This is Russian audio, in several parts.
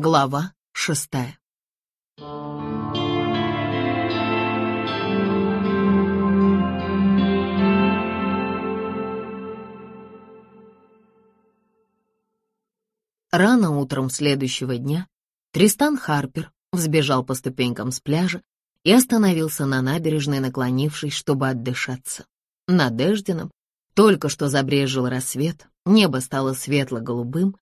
Глава шестая. Рано утром следующего дня Тристан Харпер взбежал по ступенькам с пляжа и остановился на набережной, наклонившись, чтобы отдышаться. Над Эждином только что забрежил рассвет, небо стало светло-голубым,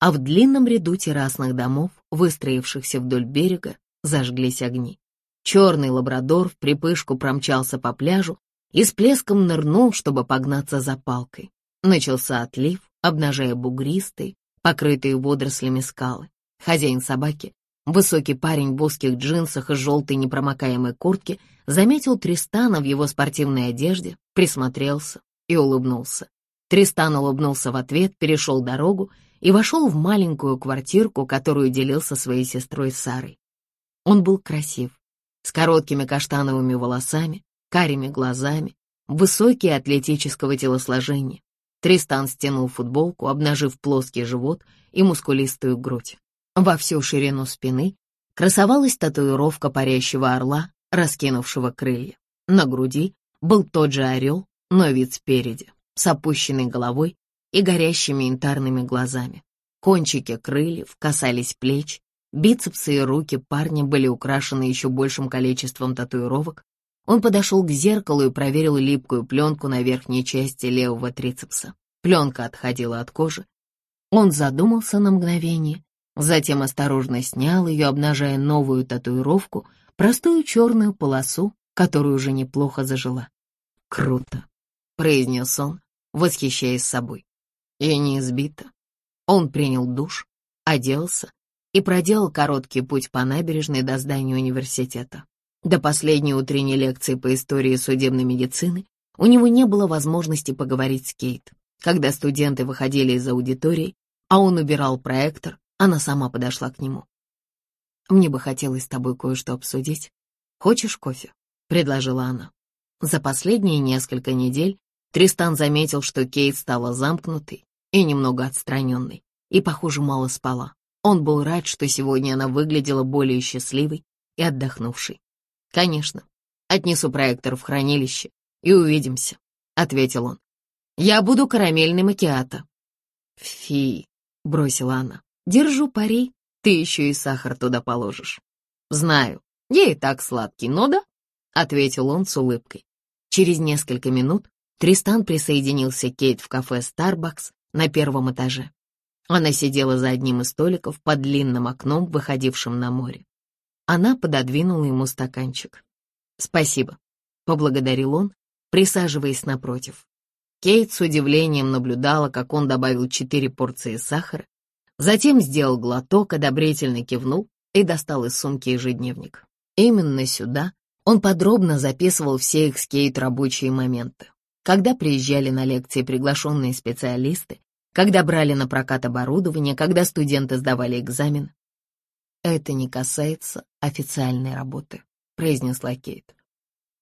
а в длинном ряду террасных домов, выстроившихся вдоль берега, зажглись огни. Черный лабрадор в припышку промчался по пляжу и с плеском нырнул, чтобы погнаться за палкой. Начался отлив, обнажая бугристые, покрытые водорослями скалы. Хозяин собаки, высокий парень в узких джинсах и желтой непромокаемой куртке, заметил Тристана в его спортивной одежде, присмотрелся и улыбнулся. Тристан улыбнулся в ответ, перешел дорогу и вошел в маленькую квартирку, которую делил со своей сестрой Сарой. Он был красив, с короткими каштановыми волосами, карими глазами, высокий атлетического телосложения. Тристан стянул футболку, обнажив плоский живот и мускулистую грудь. Во всю ширину спины красовалась татуировка парящего орла, раскинувшего крылья. На груди был тот же орел, но вид спереди, с опущенной головой и горящими янтарными глазами. Кончики крыльев касались плеч, бицепсы и руки парня были украшены еще большим количеством татуировок, он подошел к зеркалу и проверил липкую пленку на верхней части левого трицепса. Пленка отходила от кожи. Он задумался на мгновение, затем осторожно снял ее, обнажая новую татуировку, простую черную полосу, которую уже неплохо зажила. «Круто», — произнес он, восхищаясь собой. «И не избито». Он принял душ, оделся и проделал короткий путь по набережной до здания университета. До последней утренней лекции по истории судебной медицины у него не было возможности поговорить с Кейт. Когда студенты выходили из аудитории, а он убирал проектор, она сама подошла к нему. «Мне бы хотелось с тобой кое-что обсудить. Хочешь кофе?» — предложила она. За последние несколько недель Тристан заметил, что Кейт стала замкнутой и немного отстраненной, и, похоже, мало спала. Он был рад, что сегодня она выглядела более счастливой и отдохнувшей. «Конечно. Отнесу проектор в хранилище и увидимся», — ответил он. «Я буду карамельный макиато». «Фи», — бросила она, — «держу пари, ты еще и сахар туда положишь». «Знаю, я и так сладкий, но да», — ответил он с улыбкой. Через несколько минут Тристан присоединился к Кейт в кафе «Старбакс» на первом этаже. Она сидела за одним из столиков под длинным окном, выходившим на море. Она пододвинула ему стаканчик. «Спасибо», — поблагодарил он, присаживаясь напротив. Кейт с удивлением наблюдала, как он добавил четыре порции сахара, затем сделал глоток, одобрительно кивнул и достал из сумки ежедневник. Именно сюда он подробно записывал все их с Кейт рабочие моменты. Когда приезжали на лекции приглашенные специалисты, когда брали на прокат оборудование, когда студенты сдавали экзамен, «Это не касается официальной работы», — произнесла Кейт.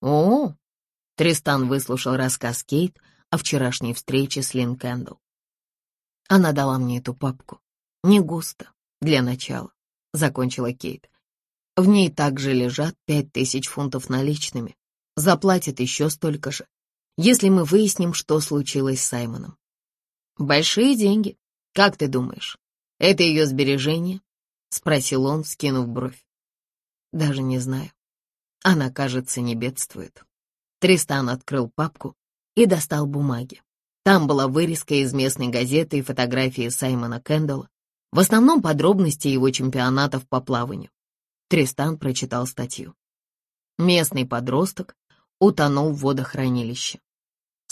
«О!» — Тристан выслушал рассказ Кейт о вчерашней встрече с Лин Кэндл. Она дала мне эту папку. Не густо, для начала, — закончила Кейт. В ней также лежат пять тысяч фунтов наличными. Заплатит еще столько же, если мы выясним, что случилось с Саймоном. Большие деньги, как ты думаешь? Это ее сбережение — спросил он, скинув бровь. «Даже не знаю. Она, кажется, не бедствует». Тристан открыл папку и достал бумаги. Там была вырезка из местной газеты и фотографии Саймона Кэндалла, в основном подробности его чемпионатов по плаванию. Тристан прочитал статью. Местный подросток утонул в водохранилище.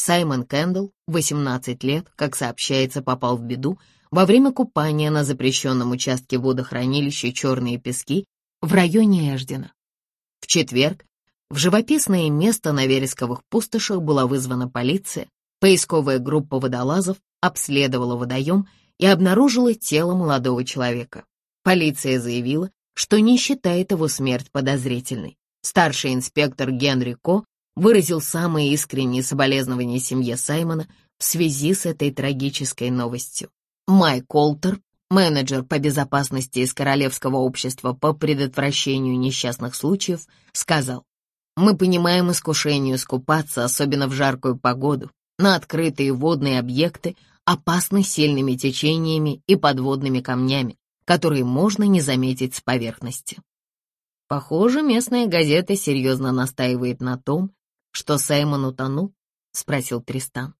Саймон Кэндалл, 18 лет, как сообщается, попал в беду, во время купания на запрещенном участке водохранилища «Черные пески» в районе Эждена. В четверг в живописное место на вересковых пустошах была вызвана полиция, поисковая группа водолазов обследовала водоем и обнаружила тело молодого человека. Полиция заявила, что не считает его смерть подозрительной. Старший инспектор Генри Ко выразил самые искренние соболезнования семье Саймона в связи с этой трагической новостью. Майк Олтер менеджер по безопасности из Королевского общества по предотвращению несчастных случаев, сказал, «Мы понимаем искушение искупаться, особенно в жаркую погоду, на открытые водные объекты, опасны сильными течениями и подводными камнями, которые можно не заметить с поверхности. Похоже, местная газета серьезно настаивает на том, что Саймон утонул, — спросил Тристан.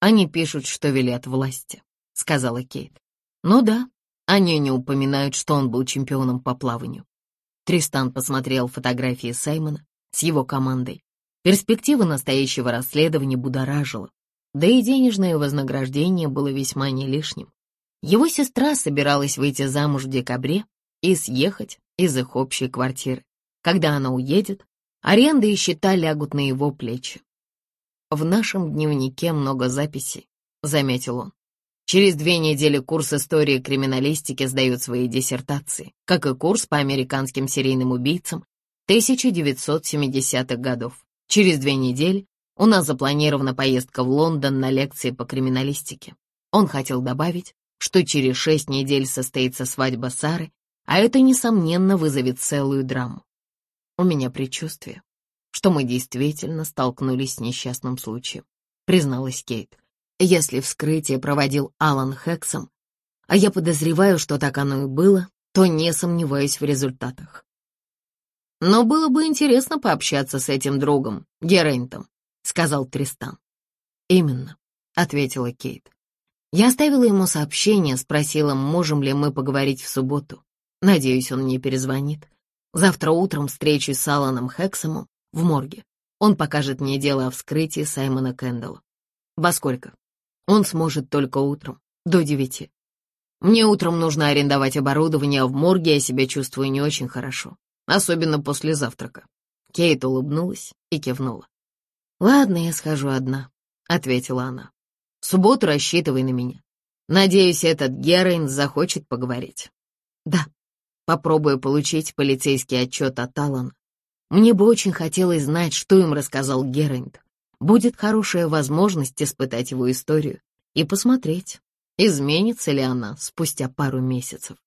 Они пишут, что велят власти, — сказала Кейт. Ну да, они не упоминают, что он был чемпионом по плаванию. Тристан посмотрел фотографии Саймона с его командой. Перспектива настоящего расследования будоражила, да и денежное вознаграждение было весьма не лишним. Его сестра собиралась выйти замуж в декабре и съехать из их общей квартиры. Когда она уедет, аренда и счета лягут на его плечи. «В нашем дневнике много записей», — заметил он. Через две недели курс истории криминалистики сдают свои диссертации, как и курс по американским серийным убийцам 1970-х годов. Через две недели у нас запланирована поездка в Лондон на лекции по криминалистике. Он хотел добавить, что через шесть недель состоится свадьба Сары, а это, несомненно, вызовет целую драму. У меня предчувствие, что мы действительно столкнулись с несчастным случаем, призналась Кейт. Если вскрытие проводил Алан Хексом, а я подозреваю, что так оно и было, то не сомневаюсь в результатах. Но было бы интересно пообщаться с этим другом, Герентом, сказал Тристан. Именно, ответила Кейт. Я оставила ему сообщение, спросила, можем ли мы поговорить в субботу. Надеюсь, он не перезвонит. Завтра утром встречусь с Аланом Хексомом в морге. Он покажет мне дело о вскрытии Саймона Кэндалла. Во сколько? Он сможет только утром, до девяти. Мне утром нужно арендовать оборудование, а в морге я себя чувствую не очень хорошо, особенно после завтрака. Кейт улыбнулась и кивнула. «Ладно, я схожу одна», — ответила она. В субботу рассчитывай на меня. Надеюсь, этот Герейн захочет поговорить. Да, попробую получить полицейский отчет от Алана. Мне бы очень хотелось знать, что им рассказал Герейнд. Будет хорошая возможность испытать его историю и посмотреть, изменится ли она спустя пару месяцев.